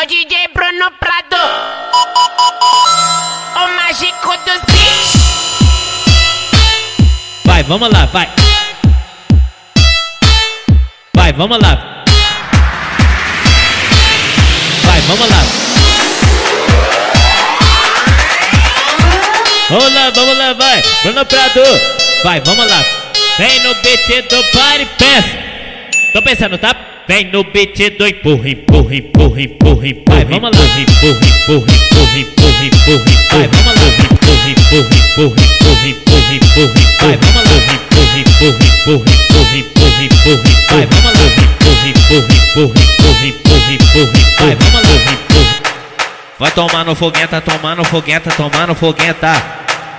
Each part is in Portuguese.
O DJ Bruno Prado, o mágico dos beats. Vai, vamos lá, vai. Vai, vamos lá. Vai, vamos lá. Vamos lá, vamos lá, vai. Bruno Prado. Vai, vamos lá. Vem no beat do Party Pensa. Tô pensando, tá? Vem no beat do empurra, empurra, empurra, empurra, empurra. Empurra, empurra, empurra, empurra, empurra, empurra. Vai, vamos lá. Empurra, empurra, empurra, empurra, empurra, empurra, empurra. Vamos lá. Empurra, empurra, empurra, empurra, empurra, empurra, empurra. Vamos lá. Empurra, empurra, empurra, empurra, empurra, empurra, empurra. Vamos lá. Empurra. Vai tomar no fogueta, tomar no fogueta, tomar no fogueta.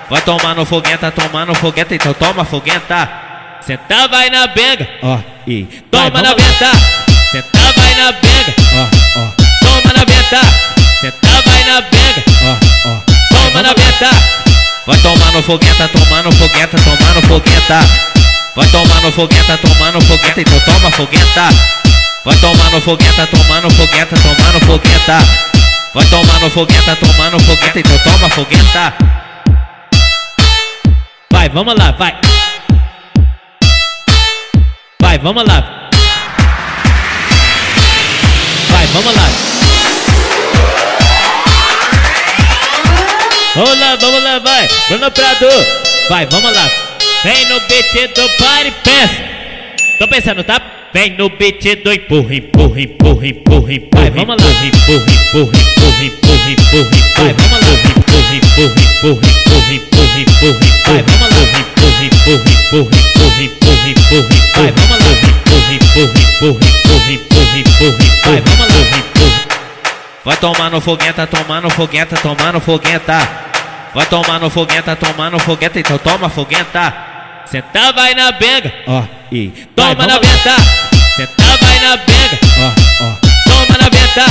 Vai tomar no fogueta, tomar no fogueta, então toma fogueta. Senta vai na benga, ó, e toma na venta. Senta vai na benga, ó, ó, toma na venta. Senta vai na benga, ó, ó, toma na venta. Vai tomar no fogueta, tomar no fogueta, tomar no fogueta. Vai tomar no fogueta, tomar no fogueta, então toma fogueta. Vai tomar no fogueta, tomar no fogueta, tomar no fogueta. Vai tomar no fogueta, tomar no fogueta, então toma fogueta. Vai, vamos lá, vai. Vai, vamos lá. Vai, vamos lá. Vamos lá, vamos lá, vai. Bruno Prado. Vai, vamos lá. Vem no beat do Party Pensa. Tô pensando, tá? Vem no beat do empurra, empurra, empurra, empurra, empurra. Vai, vamos lá. Empurra, empurra, empurra, empurra, empurra, empurra. Vai, vamos lá. Empurra, empurra, empurra, empurra, empurra, empurra. Vai, vamos lá. Empurra, empurra, empurra, empurra. Vai, vamos lá. Vai tomar no fogueta, tomar no fogueta, tomar no fogueta. Vai tomar no fogueta, tomar no fogueta, então toma fogueta. Senta vai na benga, ó, e toma na venta. Senta vai na benga, ó, ó, toma na venta.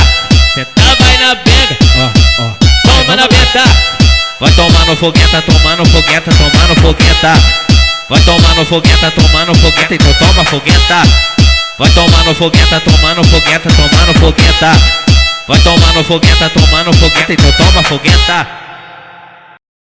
Senta vai na benga, ó, ó, toma na venta. Vai tomar no fogueta, tomar no fogueta, tomar no fogueta. Vai tomar no fogueta, tomar no fogueta, então toma fogueta. Vai tomar no fogueta, tomar no fogueta, tomar no fogueta. Vai tomar no fogueta, tomar no fogueta, então toma fogueta.